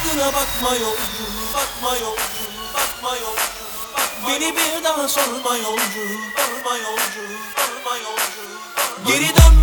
ardına bakma yolcu Bakma yolcu Bakma yolcu Beni bir daha sorma yolcu Sorma yolcu Sorma yolcu Geri dön.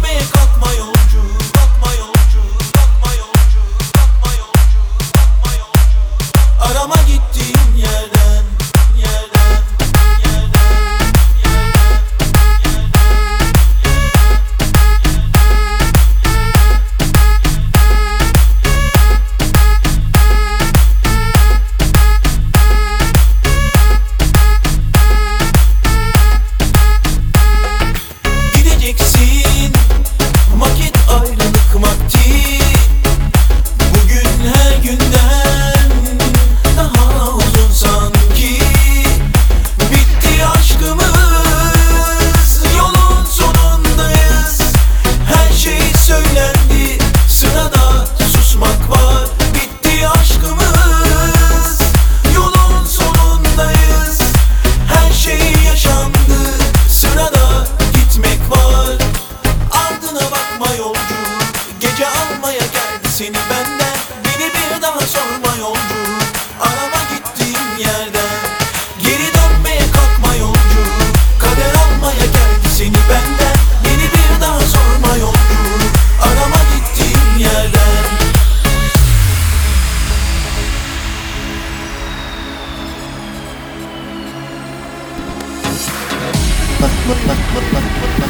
Bye.